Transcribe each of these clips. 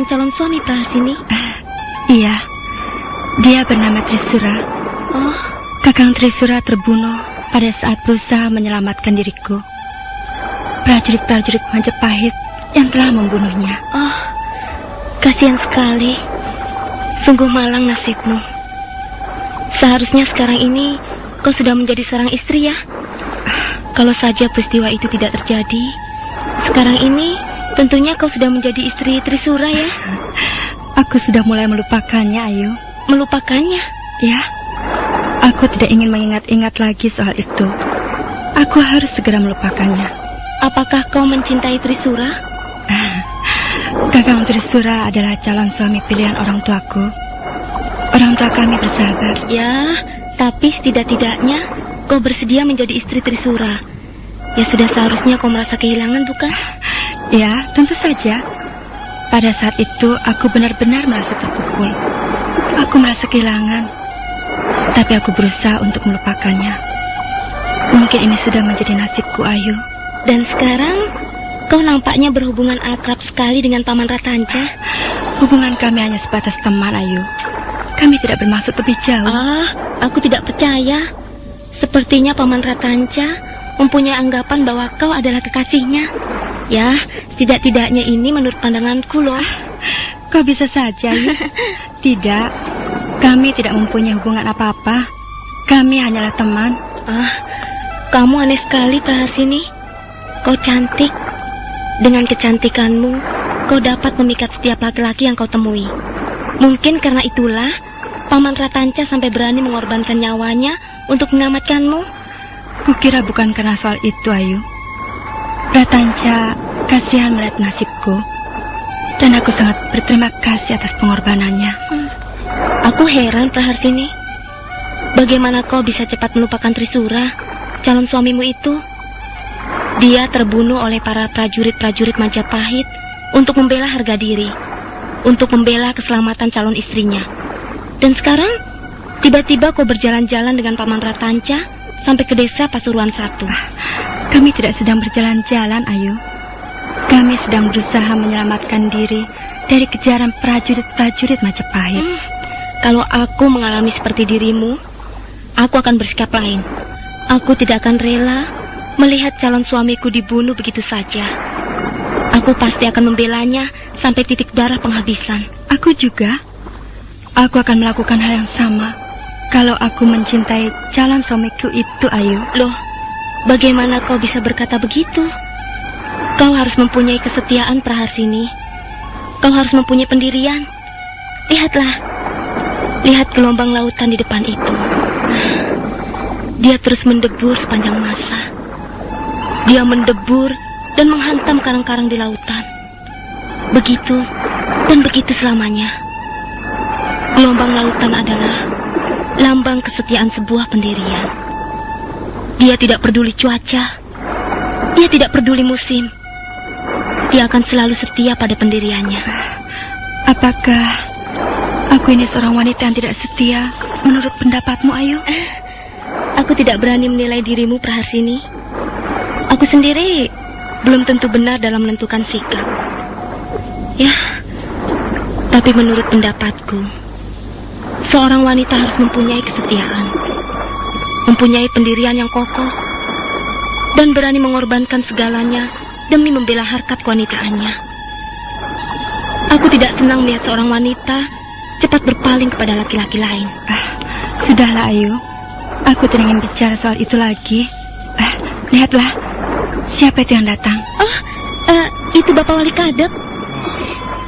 Seorang calon suami Prahasini? Uh, iya. Dia bernama Trisura. Oh. Kakang Trisura terbunuh pada saat berusaha menyelamatkan diriku. Prajurit-prajurit Majapahit yang telah membunuhnya. Oh, kasihan sekali. Sungguh malang nasibmu. Seharusnya sekarang ini kau sudah menjadi seorang istri ya. Kalau saja peristiwa itu tidak terjadi, sekarang ini tentunya kau sudah menjadi istri Trisura ya. Aku sudah mulai melupakannya, Ayu. Melupakannya? Ya. Aku tidak ingin mengingat-ingat lagi soal itu. Aku harus segera melupakannya. Apakah kau mencintai Trisura? Kakang Trisura adalah calon suami pilihan orang tuaku. Orang tua kami bersahabat. Ya, tapi setidak-tidaknya kau bersedia menjadi istri Trisura. Ya sudah seharusnya kau merasa kehilangan, bukan? Tentu saja. Pada saat itu aku benar-benar merasa terpukul. Aku merasa kehilangan tapi aku berusaha untuk melupakannya. Mungkin ini sudah menjadi nasibku, Ayu. Dan sekarang kau nampaknya berhubungan akrab sekali dengan Paman Ratanca. Hubungan kami hanya sebatas teman, Ayu. Kami tidak bermaksud lebih jauh. Ah, aku tidak percaya. Sepertinya Paman Ratanca mempunyai anggapan bahwa kau adalah kekasihnya. Ya, setidak-tidaknya ini menurut pandanganku loh. Kau bisa saja, Ayu. tidak, kami tidak mempunyai hubungan apa-apa. Kami hanyalah teman. Ah, kamu aneh sekali, Prahasini. Kau cantik. Dengan kecantikanmu, kau dapat memikat setiap laki-laki yang kau temui. Mungkin karena itulah, Paman Ratanca sampai berani mengorbankan nyawanya untuk menyelamatkanmu. Kukira bukan karena soal itu, Ayu. Ratanca kasihan melihat nasibku. Dan aku sangat berterima kasih atas pengorbanannya. Hmm. Aku heran Praharsini. Bagaimana kau bisa cepat melupakan Trisura, calon suamimu itu? Dia terbunuh oleh para prajurit-prajurit Majapahit untuk membela harga diri, untuk membela keselamatan calon istrinya. Dan sekarang, tiba-tiba kau berjalan-jalan dengan Paman Ratanca sampai ke desa Pasuruan satu. Kami tidak sedang berjalan-jalan, Ayu. Kami sedang berusaha menyelamatkan diri dari kejaran prajurit-prajurit Majapahit. Hmm. Kalau aku mengalami seperti dirimu, aku akan bersikap lain. Aku tidak akan rela melihat calon suamiku dibunuh begitu saja. Aku pasti akan membelanya sampai titik darah penghabisan. Aku juga. Aku akan melakukan hal yang sama kalau aku mencintai calon suamiku itu, Ayu. Loh, bagaimana kau bisa berkata begitu? Kau harus mempunyai kesetiaan Prahasini. Kau harus mempunyai pendirian. Lihatlah, Lihat gelombang lautan di depan itu. Dia terus mendebur sepanjang masa. Dia mendebur dan menghantam karang-karang di lautan. Begitu dan begitu selamanya. Gelombang lautan adalah lambang kesetiaan sebuah pendirian. Dia tidak peduli cuaca. Dia tidak peduli musim. Dia akan selalu setia pada pendiriannya. Apakah Aku ini seorang wanita yang tidak setia menurut pendapatmu, Ayu. Aku tidak berani menilai dirimu, Praharsini. Aku sendiri belum tentu benar dalam menentukan sikap. Ya, tapi menurut pendapatku, seorang wanita harus mempunyai kesetiaan, mempunyai pendirian yang kokoh, dan berani mengorbankan segalanya demi membela harkat kewanitaannya. Aku tidak senang melihat seorang wanita cepat berpaling kepada laki-laki lain. Ah, sudahlah Ayu. Aku tidak ingin bicara soal itu lagi. Ah, lihatlah. Siapa itu yang datang? Oh, uh, itu Bapak Wali Kadep.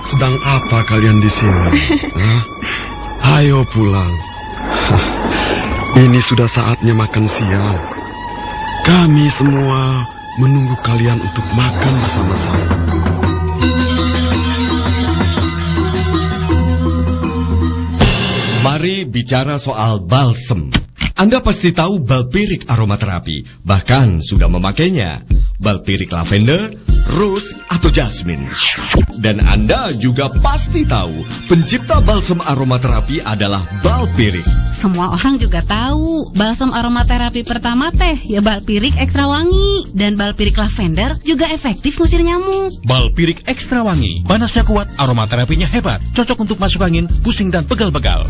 Sedang apa kalian di sini? Hah? Ayo pulang. Ini sudah saatnya makan siang. Kami semua menunggu kalian untuk makan bersama-sama. Mari bicara soal balsem. Anda pasti tahu balpirik aromaterapi, bahkan sudah memakainya. Balpirik lavender, rose, atau jasmine. Dan Anda juga pasti tahu, pencipta balsem aromaterapi adalah balpirik. Semua orang juga tahu balsam aromaterapi pertama teh ya balpirik ekstra wangi dan balpirik lavender juga efektif ngusir nyamuk. Balpirik ekstra wangi, panasnya kuat, aromaterapinya hebat, cocok untuk masuk angin, pusing dan pegal-pegal.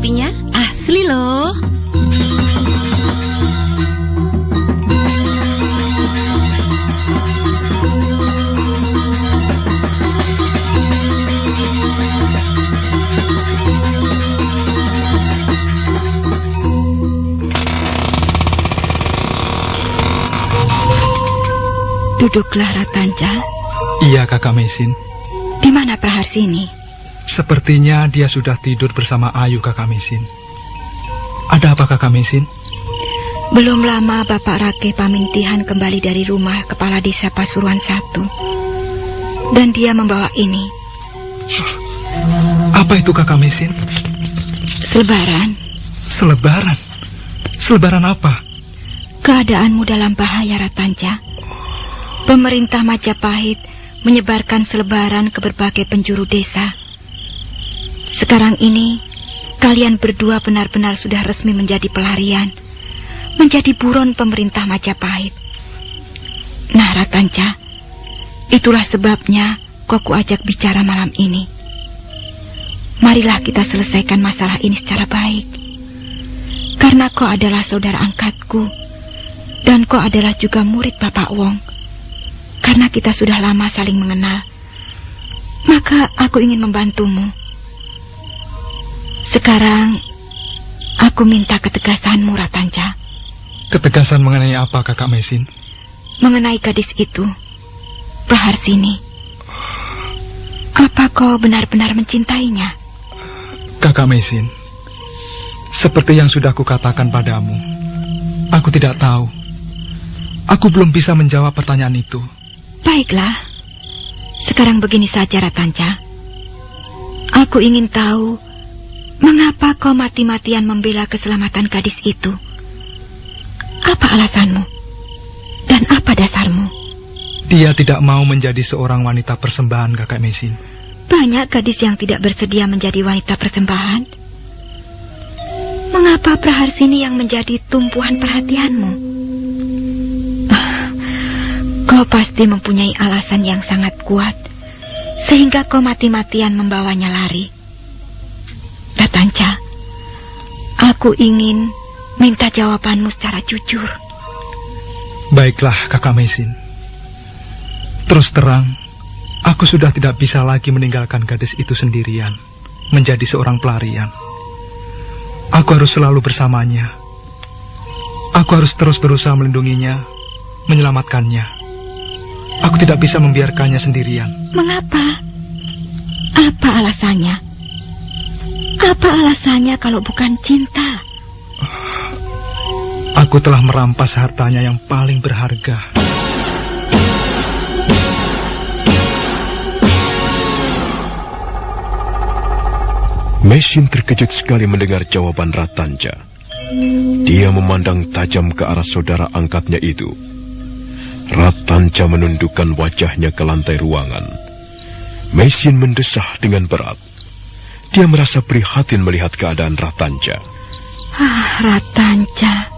Aromaterapinya asli loh. Duduklah Ratanja. Iya, Kakak Mesin. Di mana Praharsini? Sepertinya dia sudah tidur bersama Ayu, Kakak Mesin. Ada apa, Kakak Mesin? Belum lama Bapak Rake Pamintihan kembali dari rumah kepala desa Pasuruan satu. Dan dia membawa ini, Apa itu, Kakak Mesin? selebaran. Selebaran. Selebaran apa? Keadaanmu dalam bahaya Ratanja. Pemerintah Majapahit menyebarkan selebaran ke berbagai penjuru desa. Sekarang ini, kalian berdua benar-benar sudah resmi menjadi pelarian. Menjadi buron pemerintah Majapahit. Nah, Ratanca, itulah sebabnya kok ku ajak bicara malam ini. Marilah kita selesaikan masalah ini secara baik. Karena kau adalah saudara angkatku. Dan kau adalah juga murid Bapak Wong. Karena kita sudah lama saling mengenal. Maka aku ingin membantumu. Sekarang, aku minta ketegasanmu, Ratanca. Ketegasan mengenai apa, Kakak Mesin? Mengenai gadis itu, Praharsini. Apa kau benar-benar mencintainya? Kakak Mesin, seperti yang sudah kukatakan padamu, aku tidak tahu. Aku belum bisa menjawab pertanyaan itu. Baiklah. Sekarang begini saja, Ratanca. Aku ingin tahu mengapa kau mati-matian membela keselamatan gadis itu. Apa alasanmu? Dan apa dasarmu? Dia tidak mau menjadi seorang wanita persembahan, Kakak Mesin. Banyak gadis yang tidak bersedia menjadi wanita persembahan. Mengapa Praharsini yang menjadi tumpuan perhatianmu? Kau pasti mempunyai alasan yang sangat kuat, sehingga kau mati-matian membawanya lari. Ratanca, aku ingin minta jawabanmu secara jujur. Baiklah, Kakak Mesin. Terus terang, aku sudah tidak bisa lagi meninggalkan gadis itu sendirian, menjadi seorang pelarian. Aku harus selalu bersamanya. Aku harus terus berusaha melindunginya, menyelamatkannya. Aku tidak bisa membiarkannya sendirian. Mengapa? Apa alasannya? Apa alasannya kalau bukan cinta? Aku telah merampas hartanya yang paling berharga. Mesin terkejut sekali mendengar jawaban Ratanja. Dia memandang tajam ke arah saudara angkatnya itu. Ratanja menundukkan wajahnya ke lantai ruangan. Mesin mendesah dengan berat. Dia merasa prihatin melihat keadaan Ratanja. Ah, Ratanca.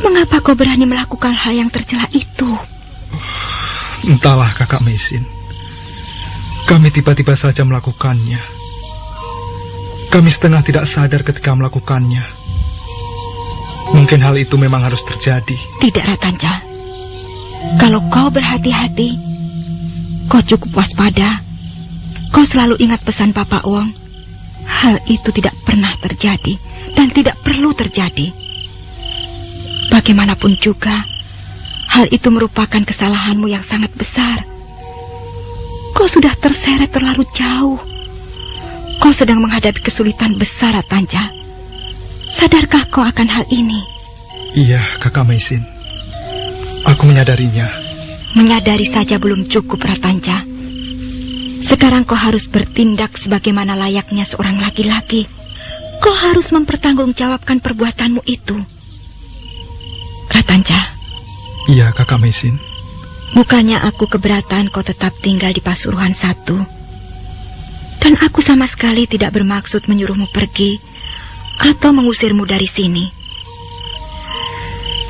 Mengapa kau berani melakukan hal yang tercela itu? Entahlah kakak Mesin. Kami tiba-tiba saja melakukannya. Kami setengah tidak sadar ketika melakukannya. Mungkin hal itu memang harus terjadi. Tidak, Ratanca. Kalau kau berhati-hati, kau cukup waspada. Kau selalu ingat pesan Papa Wong. Hal itu tidak pernah terjadi dan tidak perlu terjadi. Bagaimanapun juga, hal itu merupakan kesalahanmu yang sangat besar. Kau sudah terseret terlalu jauh. Kau sedang menghadapi kesulitan besar, Ratanja. Sadarkah kau akan hal ini? Iya, kakak Mesin. Aku menyadarinya. Menyadari saja belum cukup, Ratanca. Sekarang kau harus bertindak sebagaimana layaknya seorang laki-laki. Kau harus mempertanggungjawabkan perbuatanmu itu. Ratanca. Iya, kakak Mesin. Bukannya aku keberatan kau tetap tinggal di Pasuruan satu. Dan aku sama sekali tidak bermaksud menyuruhmu pergi atau mengusirmu dari sini.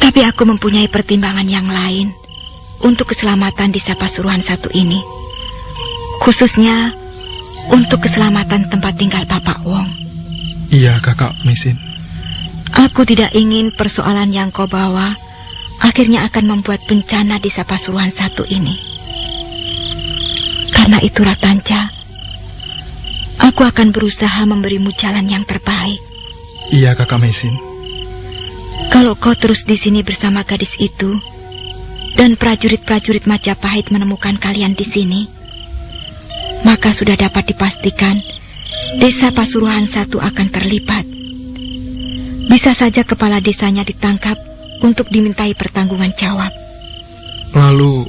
Tapi aku mempunyai pertimbangan yang lain untuk keselamatan desa Pasuruan satu ini. Khususnya untuk keselamatan tempat tinggal Bapak Wong. Iya, kakak Mesin. Aku tidak ingin persoalan yang kau bawa akhirnya akan membuat bencana di Sapasuruan satu ini. Karena itu Ratanca, aku akan berusaha memberimu jalan yang terbaik. Iya, Kakak Mesin. Kalau kau terus di sini bersama gadis itu, dan prajurit-prajurit Majapahit menemukan kalian di sini, maka sudah dapat dipastikan desa Pasuruan satu akan terlibat. Bisa saja kepala desanya ditangkap untuk dimintai pertanggungan jawab. Lalu,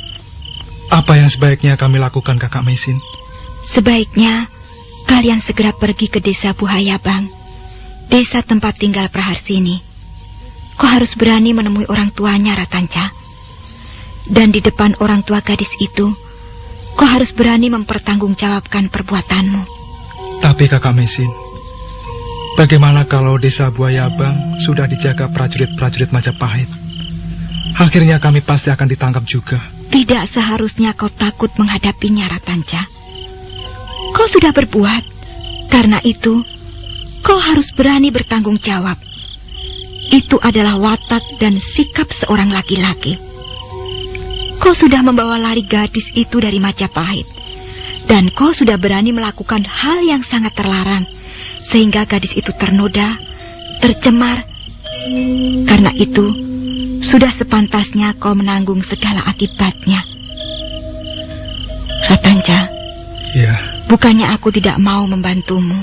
apa yang sebaiknya kami lakukan, Kakak Mesin? Sebaiknya kalian segera pergi ke desa Buhayabang, desa tempat tinggal Praharsini. Kau harus berani menemui orang tuanya, Ratanca. Dan di depan orang tua gadis itu, kau harus berani mempertanggungjawabkan perbuatanmu. Tapi kakak Mesin, Bagaimana kalau desa Buayabang sudah dijaga prajurit-prajurit Majapahit? Akhirnya kami pasti akan ditangkap juga. Tidak seharusnya kau takut menghadapinya, Ratanca. Kau sudah berbuat. Karena itu, kau harus berani bertanggung jawab. Itu adalah watak dan sikap seorang laki-laki. Kau sudah membawa lari gadis itu dari Majapahit. Dan kau sudah berani melakukan hal yang sangat terlarang sehingga gadis itu ternoda, tercemar. Karena itu, sudah sepantasnya kau menanggung segala akibatnya. Ratanja. Ya. Bukannya aku tidak mau membantumu.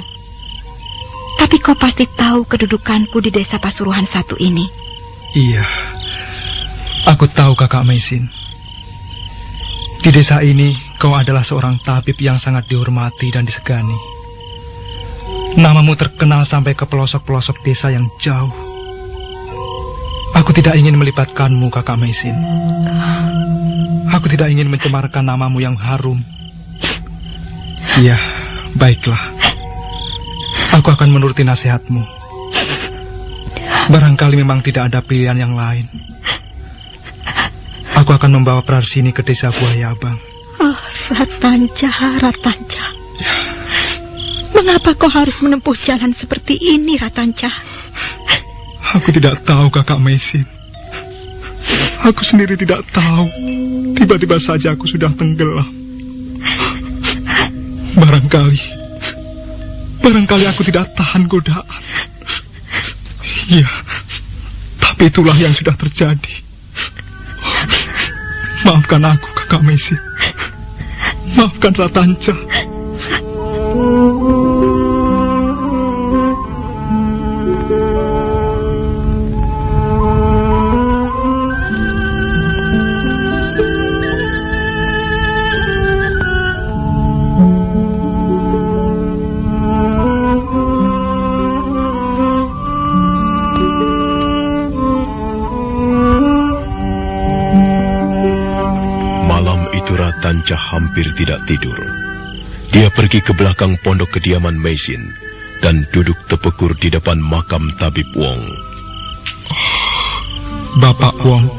Tapi kau pasti tahu kedudukanku di desa Pasuruan satu ini. Iya. Aku tahu kakak Mesin. Di desa ini kau adalah seorang tabib yang sangat dihormati dan disegani. Namamu terkenal sampai ke pelosok-pelosok desa yang jauh. Aku tidak ingin melibatkanmu, kakak Mesin. Aku tidak ingin mencemarkan namamu yang harum. Iya, baiklah. Aku akan menuruti nasihatmu. Barangkali memang tidak ada pilihan yang lain. Aku akan membawa Prarsini ke desa Buayabang. Oh, Ratanca, Ratanca. Mengapa kau harus menempuh jalan seperti ini, Ratanca? Aku tidak tahu, kakak Mesin. Aku sendiri tidak tahu. Tiba-tiba saja aku sudah tenggelam. Barangkali, barangkali aku tidak tahan godaan. Iya, tapi itulah yang sudah terjadi. Maafkan aku, kakak Mesin. Maafkan Ratanca. Tanca hampir tidak tidur. Dia pergi ke belakang pondok kediaman Mesin dan duduk tepekur di depan makam Tabib Wong. Bapak Wong,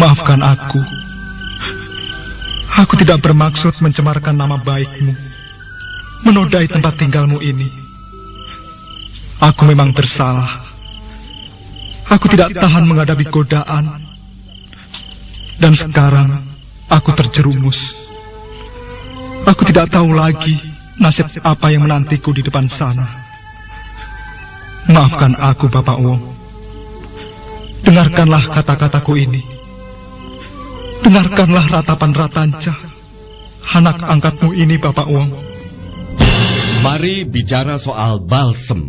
maafkan aku. Aku tidak bermaksud mencemarkan nama baikmu, menodai tempat tinggalmu ini. Aku memang bersalah. Aku tidak tahan menghadapi godaan. Dan sekarang Aku terjerumus. Aku tidak tahu lagi nasib apa yang menantiku di depan sana. Maafkan aku, Bapak Wong. Dengarkanlah kata-kataku ini. Dengarkanlah ratapan Ratanca, anak angkatmu ini, Bapak Wong. Mari bicara soal balsem.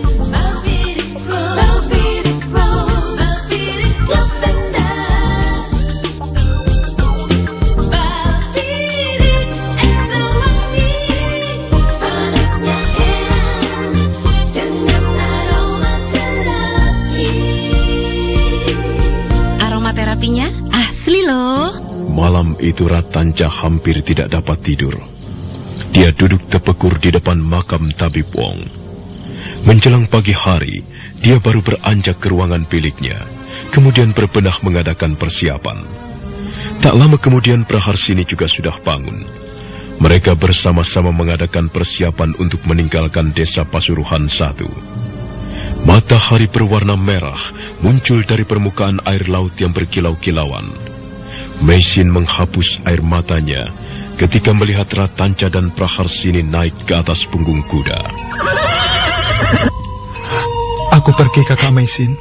itu Ratanca hampir tidak dapat tidur. Dia duduk tepekur di depan makam Tabib Wong. Menjelang pagi hari, dia baru beranjak ke ruangan biliknya, kemudian berbenah mengadakan persiapan. Tak lama kemudian Praharsini juga sudah bangun. Mereka bersama-sama mengadakan persiapan untuk meninggalkan desa Pasuruhan satu. Matahari berwarna merah muncul dari permukaan air laut yang berkilau-kilauan. Mesin menghapus air matanya ketika melihat Ratanca dan Praharsini naik ke atas punggung kuda. Aku pergi kakak Mesin.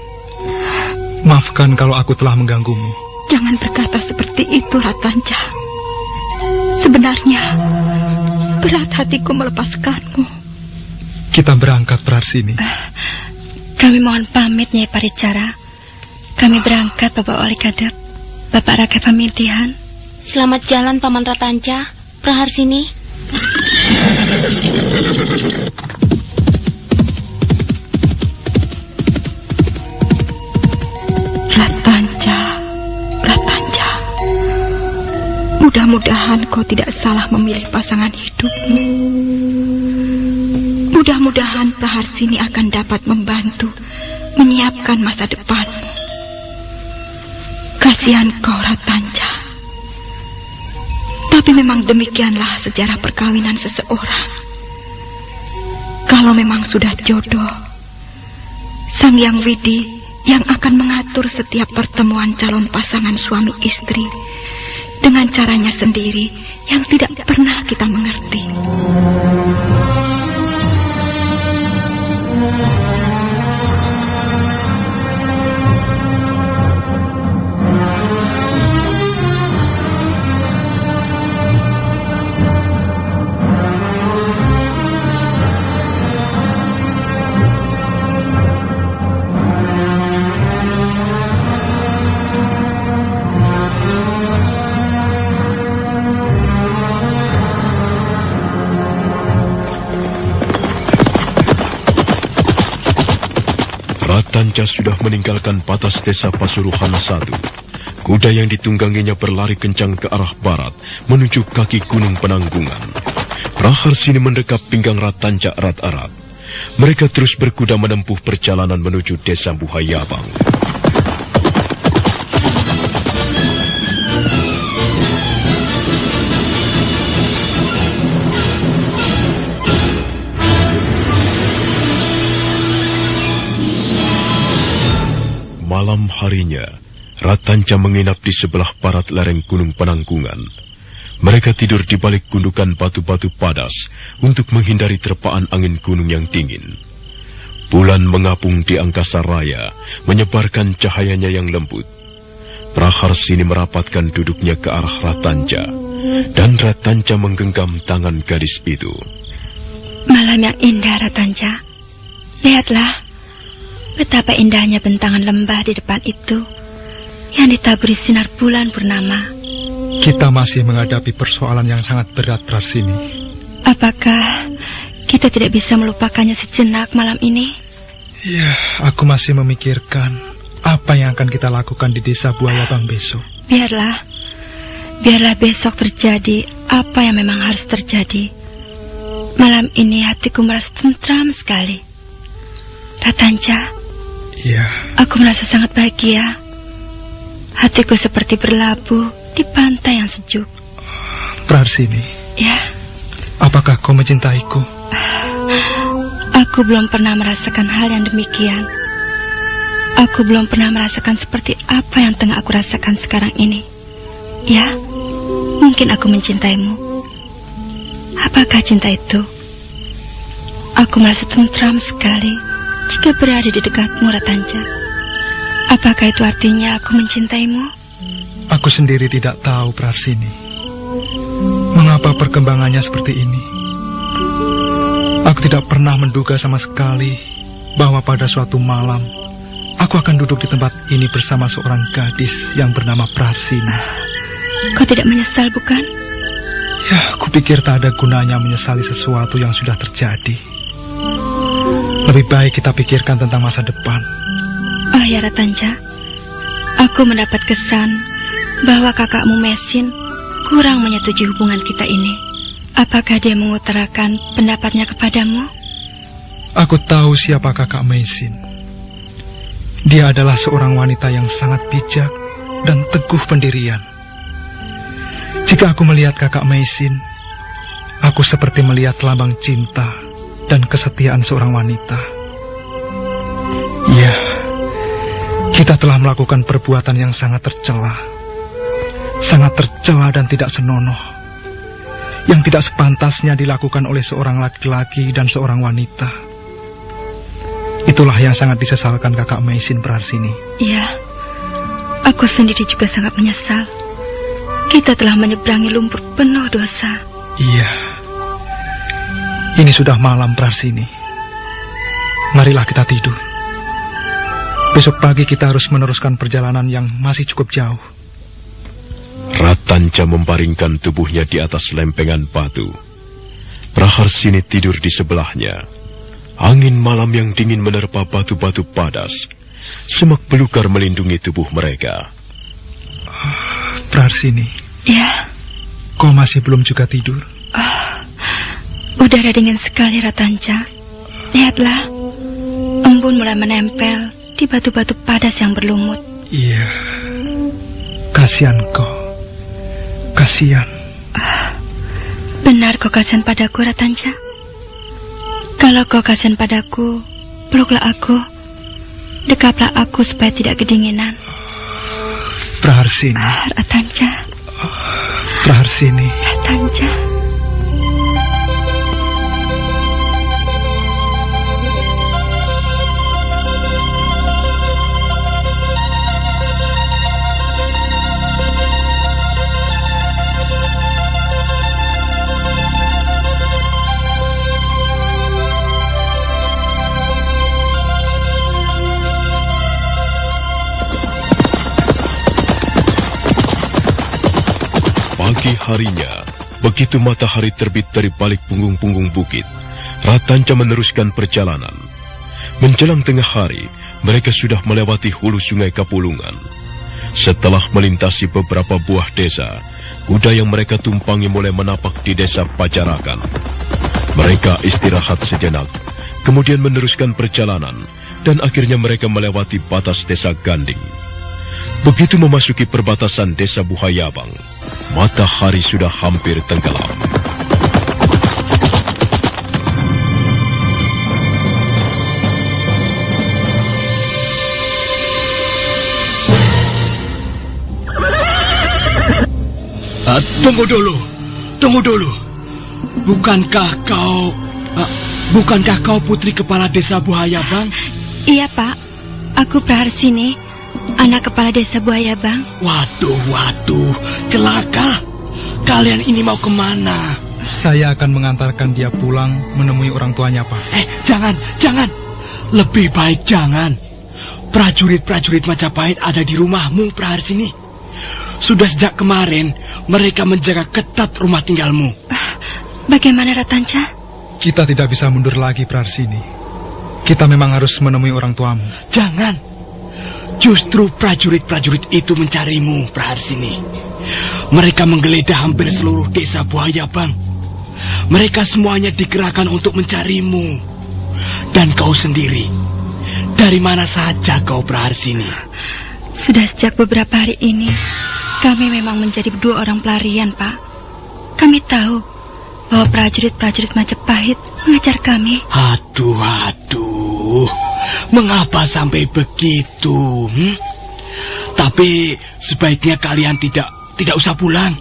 Maafkan kalau aku telah mengganggumu. Jangan berkata seperti itu, Ratanca. Sebenarnya, berat hatiku melepaskanmu. Kita berangkat Praharsini. Kami mohon pamit, Nyai Paricara. Kami berangkat, Bapak Wali Kadep. Bapak Raka Pamitihan. Selamat jalan Paman Ratanca, Praharsini. Ratanca, Ratanca. Mudah-mudahan kau tidak salah memilih pasangan hidupmu. Mudah-mudahan Praharsini akan dapat membantu menyiapkan masa depanmu. Kasihan kau Ratanca. Tapi memang demikianlah sejarah perkawinan seseorang. Kalau memang sudah jodoh, Sang Yang Widi yang akan mengatur setiap pertemuan calon pasangan suami istri dengan caranya sendiri yang tidak pernah kita mengerti. Ratanca sudah meninggalkan batas desa Pasuruhan satu. Kuda yang ditungganginya berlari kencang ke arah barat, menuju kaki gunung penanggungan. Praharsini mendekap pinggang Ratanca erat-erat. Mereka terus berkuda menempuh perjalanan menuju desa Buhayabang. Malam harinya, Ratanca menginap di sebelah barat lereng Gunung Penanggungan. Mereka tidur di balik gundukan batu-batu padas untuk menghindari terpaan angin gunung yang dingin. Bulan mengapung di angkasa raya, menyebarkan cahayanya yang lembut. Praharsini merapatkan duduknya ke arah Ratanca, dan Ratanca menggenggam tangan gadis itu. Malam yang indah, Ratanca. Lihatlah, betapa indahnya bentangan lembah di depan itu yang ditaburi sinar bulan purnama. Kita masih menghadapi persoalan yang sangat berat Praharsini. Apakah kita tidak bisa melupakannya sejenak malam ini? Ya, aku masih memikirkan apa yang akan kita lakukan di desa Buayabang besok. Biarlah, biarlah besok terjadi apa yang memang harus terjadi. Malam ini hatiku merasa tentram sekali. Ratanca, Ya, aku merasa sangat bahagia. Hatiku seperti berlabuh di pantai yang sejuk. Praharsini, Ya, apakah kau mencintaiku? aku Aku belum pernah merasakan hal yang demikian. Aku belum pernah merasakan seperti apa yang tengah aku rasakan sekarang ini. Ya, mungkin aku mencintaimu. Apakah cinta itu? Aku merasa tentram sekali jika berada di dekatmu, Ratanca. Apakah itu artinya aku mencintaimu? Aku sendiri tidak tahu Prarsini. Mengapa perkembangannya seperti ini? Aku tidak pernah menduga sama sekali bahwa pada suatu malam aku akan duduk di tempat ini bersama seorang gadis yang bernama Prarsini. Kau tidak menyesal, bukan? Ya, aku pikir tak ada gunanya menyesali sesuatu yang sudah terjadi. Lebih baik kita pikirkan tentang masa depan. Oh ya, Ratanca. Aku mendapat kesan bahwa kakakmu Mesin kurang menyetujui hubungan kita ini. Apakah dia mengutarakan pendapatnya kepadamu? Aku tahu siapa kakak Maisin. Dia adalah seorang wanita yang sangat bijak dan teguh pendirian. Jika aku melihat kakak Maisin, aku seperti melihat lambang cinta dan kesetiaan seorang wanita. Ya, kita telah melakukan perbuatan yang sangat tercela. Sangat tercela dan tidak senonoh. Yang tidak sepantasnya dilakukan oleh seorang laki-laki dan seorang wanita. Itulah yang sangat disesalkan kakak Maisin Prarsini. Iya, aku sendiri juga sangat menyesal. Kita telah menyeberangi lumpur penuh dosa. Iya. Ini sudah malam Prarsini. Marilah kita tidur. Besok pagi kita harus meneruskan perjalanan yang masih cukup jauh. Ratanca membaringkan tubuhnya di atas lempengan batu. Praharsini tidur di sebelahnya. Angin malam yang dingin menerpa batu-batu padas. Semak belukar melindungi tubuh mereka. Prarsini, Ya, kau masih belum juga tidur? Udara dingin sekali Ratanca. Lihatlah, embun mulai menempel di batu-batu padas yang berlumut. Iya. Kasihan kau. Kasihan. Benar kau kasihan padaku, Ratanca? Kalau kau kasihan padaku, peluklah aku. Dekaplah aku supaya tidak kedinginan. Praharsini, Ah, Ratanca, Praharsini. Ratanca. Pagi harinya, begitu matahari terbit dari balik punggung-punggung bukit, Ratanca meneruskan perjalanan. Menjelang tengah hari, mereka sudah melewati hulu sungai Kapulungan. Setelah melintasi beberapa buah desa, kuda yang mereka tumpangi mulai menapak di desa Pacarakan. Mereka istirahat sejenak, kemudian meneruskan perjalanan, dan akhirnya mereka melewati batas desa Ganding. Begitu memasuki perbatasan desa Buhayabang, matahari sudah hampir tenggelam. Ah, tunggu dulu, tunggu dulu. Bukankah kau, ah, bukankah kau putri kepala desa Buhaya Bang? Iya, Pak. Aku Praharsini, anak kepala desa Buaya Bang. Waduh, waduh, celaka. Kalian ini mau ke mana? Saya akan mengantarkan dia pulang menemui orang tuanya, Pak. Eh, jangan, jangan. Lebih baik jangan. Prajurit-prajurit Majapahit ada di rumahmu, Praharsini. Sudah sejak kemarin, mereka menjaga ketat rumah tinggalmu. Bagaimana Ratanca? Kita tidak bisa mundur lagi, Prarsini. Kita memang harus menemui orang tuamu. Jangan. Justru prajurit-prajurit itu mencarimu, Praharsini. Mereka menggeledah hampir seluruh desa Buaya Bang. Mereka semuanya dikerahkan untuk mencarimu. Dan kau sendiri, dari mana saja kau Praharsini? Sudah sejak beberapa hari ini, kami memang menjadi dua orang pelarian, Pak. Kami tahu bahwa prajurit-prajurit Majapahit mengejar kami. Aduh, aduh. Mengapa sampai begitu? hmm? Tapi sebaiknya kalian tidak tidak usah pulang.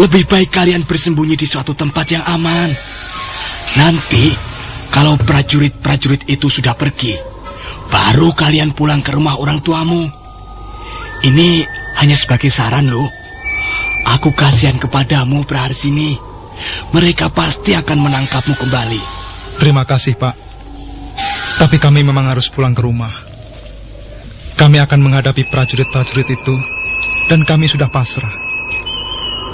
Lebih baik kalian bersembunyi di suatu tempat yang aman. Nanti kalau prajurit-prajurit itu sudah pergi, baru kalian pulang ke rumah orang tuamu. Ini hanya sebagai saran loh. Aku kasihan kepadamu Praharsini. Mereka pasti akan menangkapmu kembali. Terima kasih, Pak. Tapi kami memang harus pulang ke rumah. Kami akan menghadapi prajurit-prajurit itu, dan kami sudah pasrah.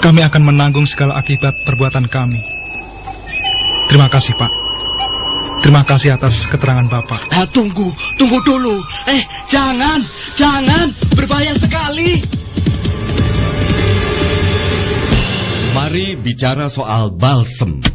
Kami akan menanggung segala akibat perbuatan kami. Terima kasih, Pak. Terima kasih atas keterangan Bapak. Ah, tunggu, tunggu dulu. Eh, jangan, jangan, berbahaya sekali. Mari bicara soal balsem.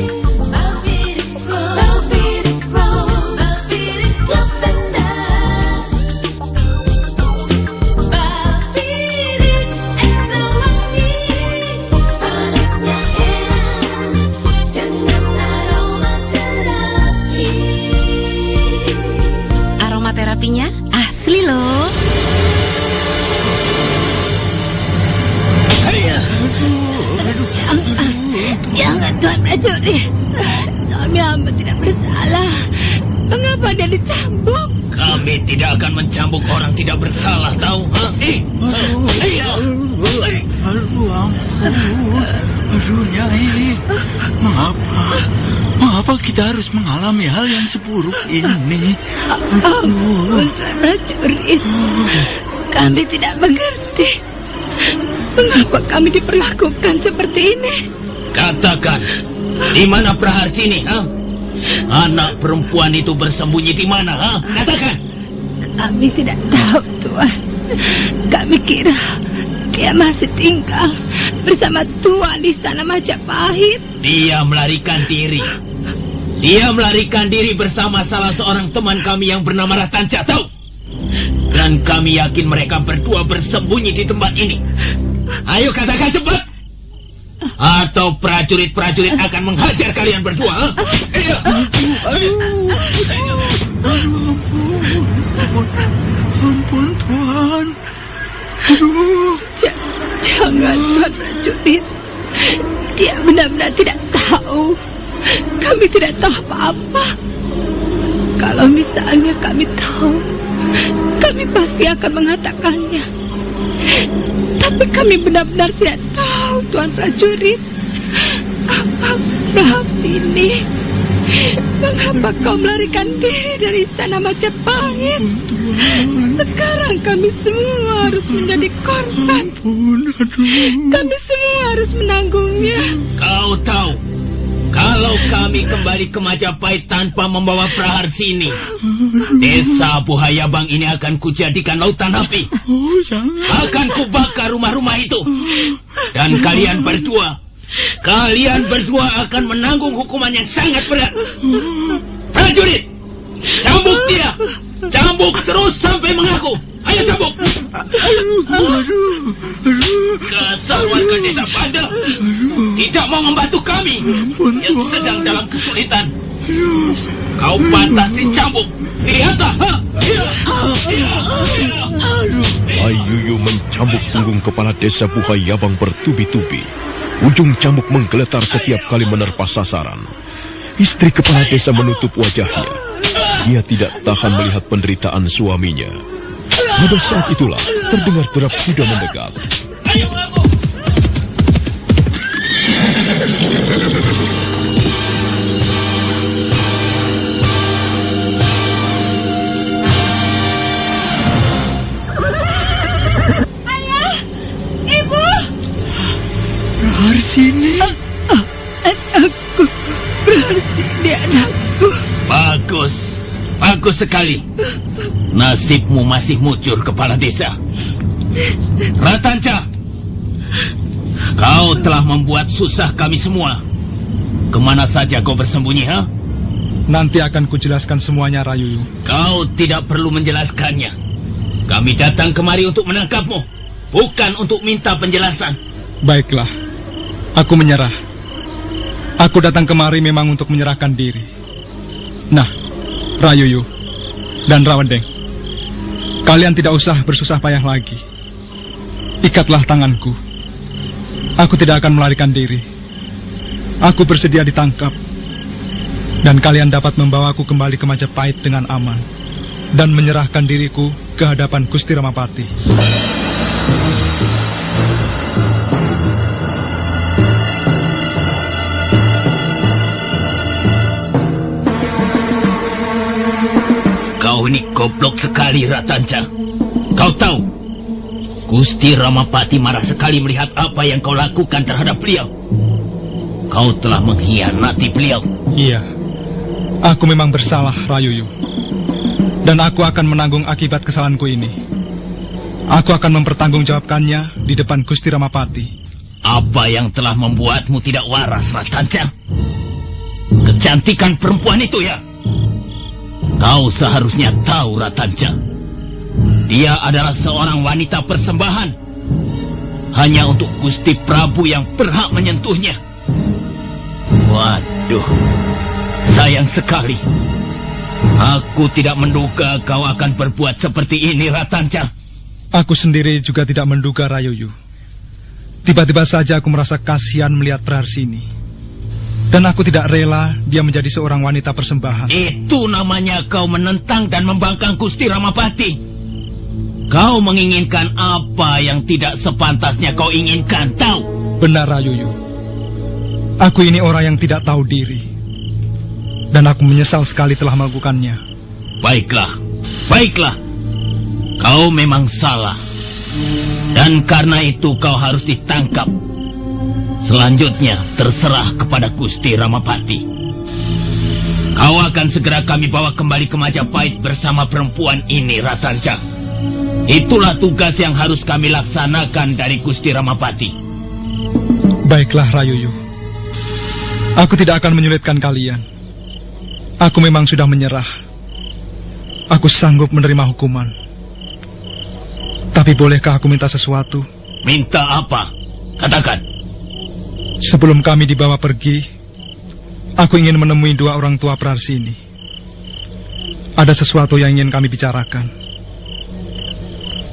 Prajurit. Suami hamba tidak bersalah. Mengapa dia dicambuk? Kami tidak akan mencambuk orang tidak bersalah, tahu? Ha? Eh, iya. Aduh, ampun. Aduh, Nyai. Mengapa? Mengapa kita harus mengalami hal yang seburuk ini? Ampun, Prajurit. Kami tidak mengerti. Mengapa kami diperlakukan seperti ini? Katakan, di mana Praharsini? Ha? Anak perempuan itu bersembunyi di mana? Ha? Katakan. Kami tidak tahu, Tuan. Kami kira dia masih tinggal bersama Tuan di sana Majapahit. Dia melarikan diri. Dia melarikan diri bersama salah seorang teman kami yang bernama Ratanca, tahu? Dan kami yakin mereka berdua bersembunyi di tempat ini. Ayo katakan cepat. Atau prajurit-prajurit akan menghajar kalian berdua. Ampun, Tuhan. Ja- jangan, Tuan Prajurit. Dia benar-benar tidak tahu. Kami tidak tahu apa-apa. Kalau misalnya kami tahu, kami pasti akan mengatakannya. Tapi kami benar-benar tidak tahu, Tuan Prajurit. Rahab sini. Mengapa kau melarikan diri dari istana Majapahit? Sekarang kami semua harus menjadi korban. Kami semua harus menanggungnya. Kau tahu, kalau kami kembali ke Majapahit tanpa membawa Praharsini, desa Buhayabang ini akan kujadikan lautan api. Akan kubakar rumah-rumah itu. Dan kalian berdua, kalian berdua akan menanggung hukuman yang sangat berat. Prajurit, cambuk dia. Cambuk terus sampai mengaku. Ayo cambuk. Dasar warga desa Banda tidak mau membantu kami yang sedang dalam kesulitan. Kau pantas dicambuk. Lihatlah. ha? Iya. Ayuyu mencambuk punggung kepala desa Buhayabang bertubi-tubi. Ujung cambuk menggeletar setiap kali menerpa sasaran. Istri kepala desa menutup wajahnya. Ia tidak tahan melihat penderitaan suaminya. Pada saat itulah terdengar derap kuda mendekat. Ayo mengaku. Ayah, ibu. Harsini. Aku, Dia anakku. Bagus. Bagus sekali. Nasibmu masih muncul kepala desa. Ratanca. Kau telah membuat susah kami semua. Ke mana saja kau bersembunyi, ha? Nanti akan kujelaskan semuanya, Rayuyu. Kau tidak perlu menjelaskannya. Kami datang kemari untuk menangkapmu, bukan untuk minta penjelasan. Baiklah, aku menyerah. Aku datang kemari memang untuk menyerahkan diri. Nah, Rayuyu dan Rawendeng, kalian tidak usah bersusah payah lagi. Ikatlah tanganku. Aku tidak akan melarikan diri. Aku bersedia ditangkap. Dan kalian dapat membawaku kembali ke Majapahit dengan aman. Dan menyerahkan diriku ke hadapan Gusti Ramapati. Goblok sekali, Ratanca. Kau tahu, Gusti Ramapati marah sekali melihat apa yang kau lakukan terhadap beliau. Kau telah mengkhianati beliau. Iya, aku memang bersalah, Rayuyu. Dan aku akan menanggung akibat kesalahanku ini. Aku akan mempertanggungjawabkannya di depan Gusti Ramapati. Apa yang telah membuatmu tidak waras, Ratanca? Kecantikan perempuan itu ya? Kau seharusnya tahu, Ratanca. Dia adalah seorang wanita persembahan. Hanya untuk Gusti Prabu yang berhak menyentuhnya. Waduh, sayang sekali. Aku tidak menduga kau akan berbuat seperti ini, Ratanca. Aku sendiri juga tidak menduga Rayuyu. Tiba-tiba saja aku merasa kasihan melihat Praharsini. Dan aku tidak rela dia menjadi seorang wanita persembahan. Itu namanya kau menentang dan membangkang Gusti Ramapati. Kau menginginkan apa yang tidak sepantasnya kau inginkan, tahu? Benar Rayuyu. Aku ini orang yang tidak tahu diri. Dan aku menyesal sekali telah melakukannya. Baiklah, baiklah. Kau memang salah. Dan karena itu kau harus ditangkap. Selanjutnya terserah kepada Gusti Ramapati. Kau akan segera kami bawa kembali ke Majapahit bersama perempuan ini, Ratanca. Itulah tugas yang harus kami laksanakan dari Gusti Ramapati. Baiklah Rayuyu. Aku tidak akan menyulitkan kalian. Aku memang sudah menyerah. Aku sanggup menerima hukuman. Tapi bolehkah aku minta sesuatu? Minta apa? Katakan. Sebelum kami dibawa pergi, aku ingin menemui dua orang tua Prarsini. Ada sesuatu yang ingin kami bicarakan.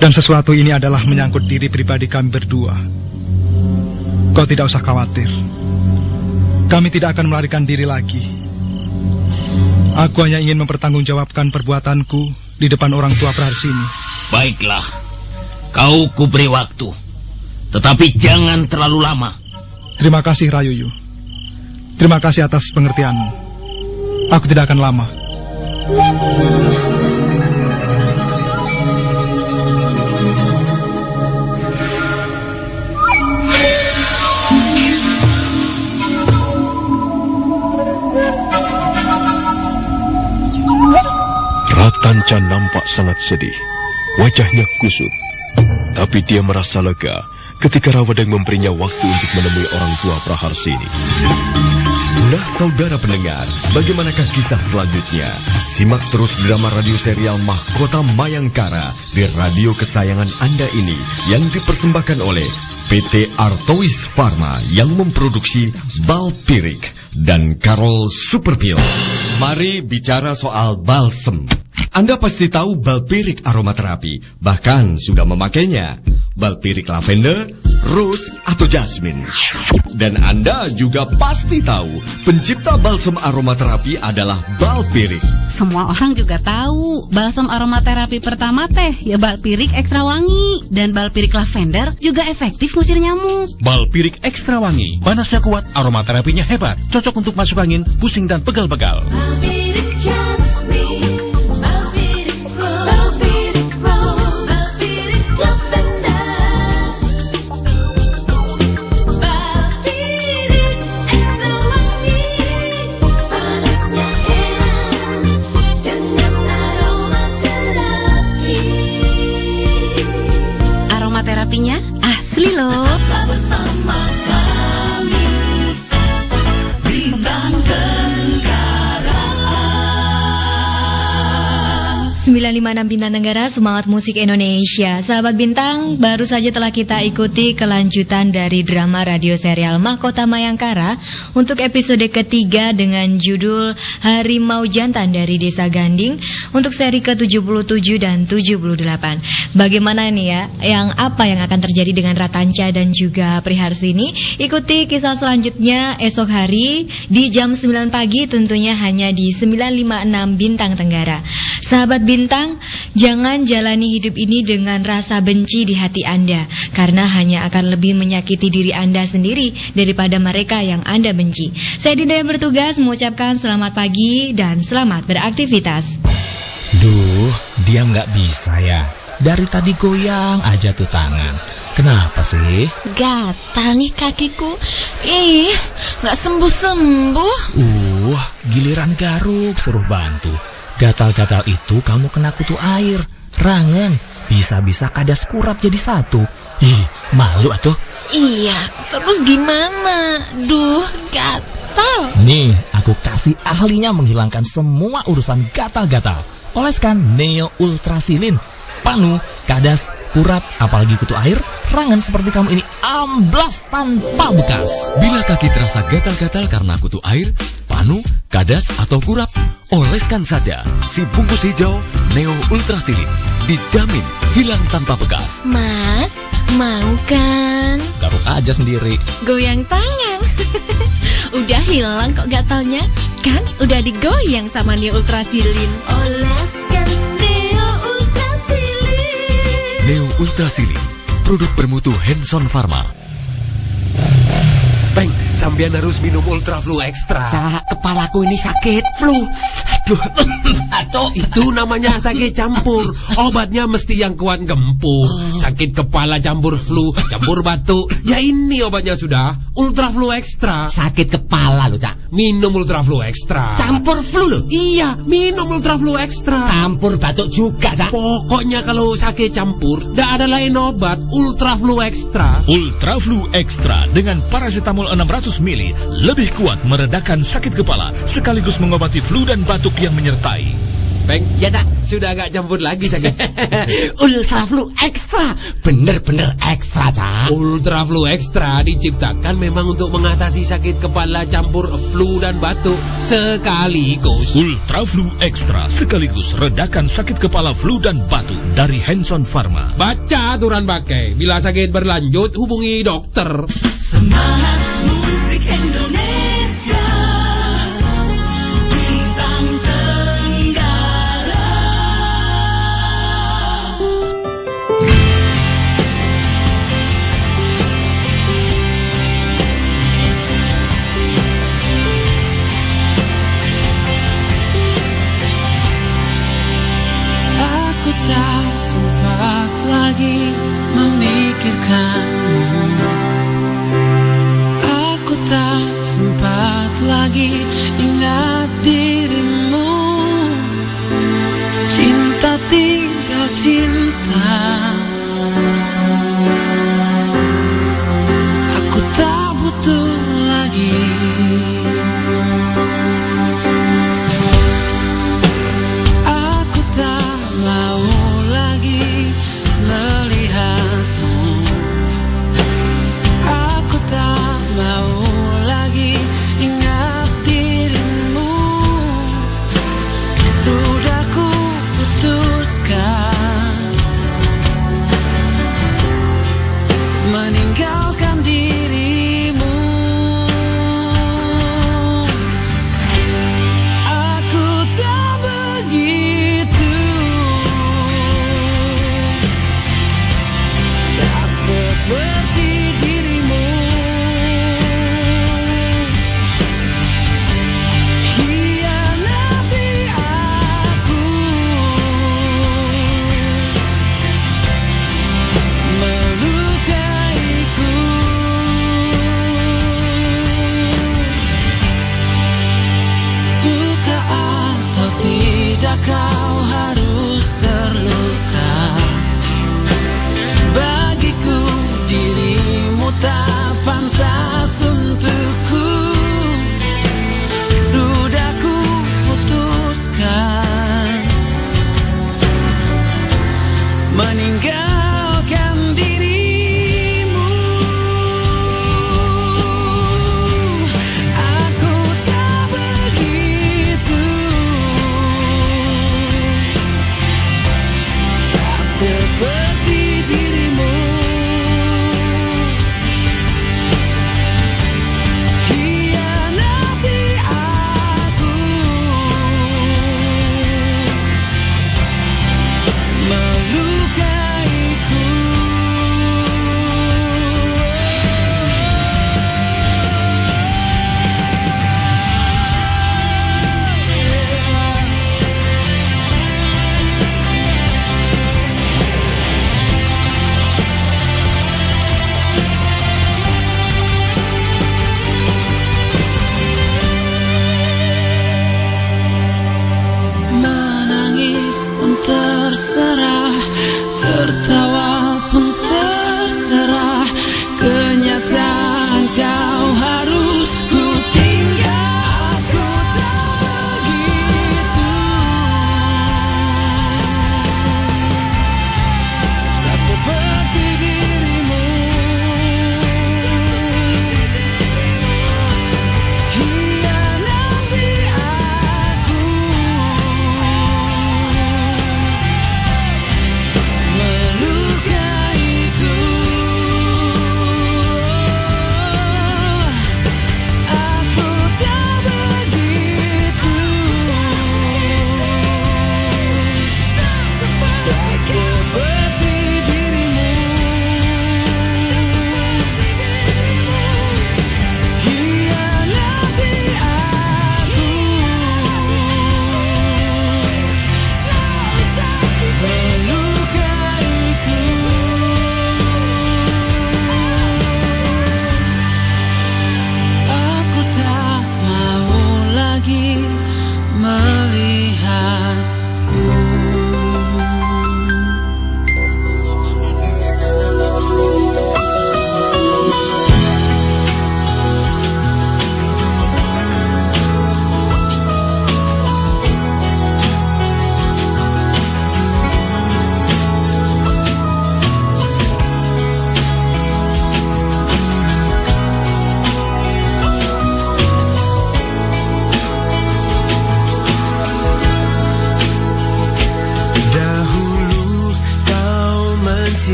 Dan sesuatu ini adalah menyangkut diri pribadi kami berdua. Kau tidak usah khawatir. Kami tidak akan melarikan diri lagi. Aku hanya ingin mempertanggungjawabkan perbuatanku di depan orang tua Praharsini. Baiklah. Kau kuberi waktu. Tetapi jangan terlalu lama. Terima kasih Rayuyu. Terima kasih atas pengertianmu. Aku tidak akan lama. Ratanca nampak sangat sedih. Wajahnya kusut. Tapi dia merasa lega ketika Rawadeng memberinya waktu untuk menemui orang tua Praharsini. Nah, saudara pendengar, bagaimanakah kisah selanjutnya? Simak terus drama radio serial Mahkota Mayangkara di radio kesayangan Anda ini yang dipersembahkan oleh PT Artois Pharma yang memproduksi Balpirik dan Carol Superpil. Mari bicara soal balsem. Anda pasti tahu Balpirik aromaterapi, bahkan sudah memakainya. Balpirik lavender, rose, atau jasmine. Dan Anda juga pasti tahu pencipta balsem aromaterapi adalah Balpirik. Semua orang juga tahu balsam aromaterapi pertama teh ya balpirik ekstra wangi dan balpirik lavender juga efektif ngusir nyamuk. Balpirik ekstra wangi, panasnya kuat, aromaterapinya hebat, cocok untuk masuk angin, pusing dan pegal-pegal. Balpirik Jasmine, 956 Bintang Tenggara Semangat Musik Indonesia. Sahabat Bintang, baru saja telah kita ikuti kelanjutan dari drama radio serial Mahkota Mayangkara Untuk episode ketiga dengan judul Harimau Jantan dari Desa Ganding Untuk seri ke-77 dan 78 Bagaimana nih ya, yang apa yang akan terjadi dengan Ratanca dan juga Priharsini? Ikuti kisah selanjutnya esok hari di jam 9 pagi tentunya hanya di 956 Bintang Tenggara. Sahabat Bintang, jangan jalani hidup ini dengan rasa benci di hati Anda, karena hanya akan lebih menyakiti diri Anda sendiri daripada mereka yang Anda benci. Saya Dinda yang bertugas mengucapkan selamat pagi dan selamat beraktivitas. Duh, diam nggak bisa ya. Dari tadi goyang aja tuh tangan. Kenapa sih? Gatal nih kakiku. Ih, nggak sembuh-sembuh. Uh, giliran garuk suruh bantu. Gatal-gatal itu kamu kena kutu air, rangen, bisa-bisa kadas kurap jadi satu. Ih, malu atuh. Iya, terus gimana? Duh, gatal. Nih, aku kasih ahlinya menghilangkan semua urusan gatal-gatal. Oleskan Neo Ultrasilin. Panu, kadas, kurap, apalagi kutu air, rangan seperti kamu ini amblas tanpa bekas. Bila kaki terasa gatal-gatal karena kutu air, panu, kadas, atau kurap, oleskan saja si bungkus hijau Neo Ultrasilin. Dijamin hilang tanpa bekas. Mas, mau kan? Garuk aja sendiri. Goyang tangan. udah hilang kok gatalnya? Kan udah digoyang sama Neo Ultrasilin. Oleskan Neo Ultrasilin. Neo Ultrasilin, produk bermutu Hanson Pharma. Peng, sampean harus minum Ultra Flu Extra. Sa, kepalaku ini sakit, flu. Aduh, atau itu namanya sakit campur. Obatnya mesti yang kuat gempur. Sakit kepala campur flu, campur batuk. Ya ini obatnya sudah, Ultra Flu Extra. Sakit kepala loh, Cak. Minum Ultra Flu Extra. Campur flu loh. Iya, minum Ultra Flu Extra. Campur batuk juga, Cak. Pokoknya kalau sakit campur, tidak ada lain obat, Ultra Flu Extra. Ultra Flu Extra dengan paracetamol 600 mili lebih kuat meredakan sakit kepala sekaligus mengobati flu dan batuk yang menyertai. Peng, Ya, Cak. sudah agak campur lagi sakit. Ultra flu ekstra. Bener-bener ekstra, Cak. Ultra Flu Extra diciptakan memang untuk mengatasi sakit kepala campur flu dan batuk sekaligus. Ultra Flu Extra sekaligus redakan sakit kepala flu dan batuk dari Hanson Pharma. Baca aturan pakai. Bila sakit berlanjut, hubungi dokter. Semangat musik Indonesia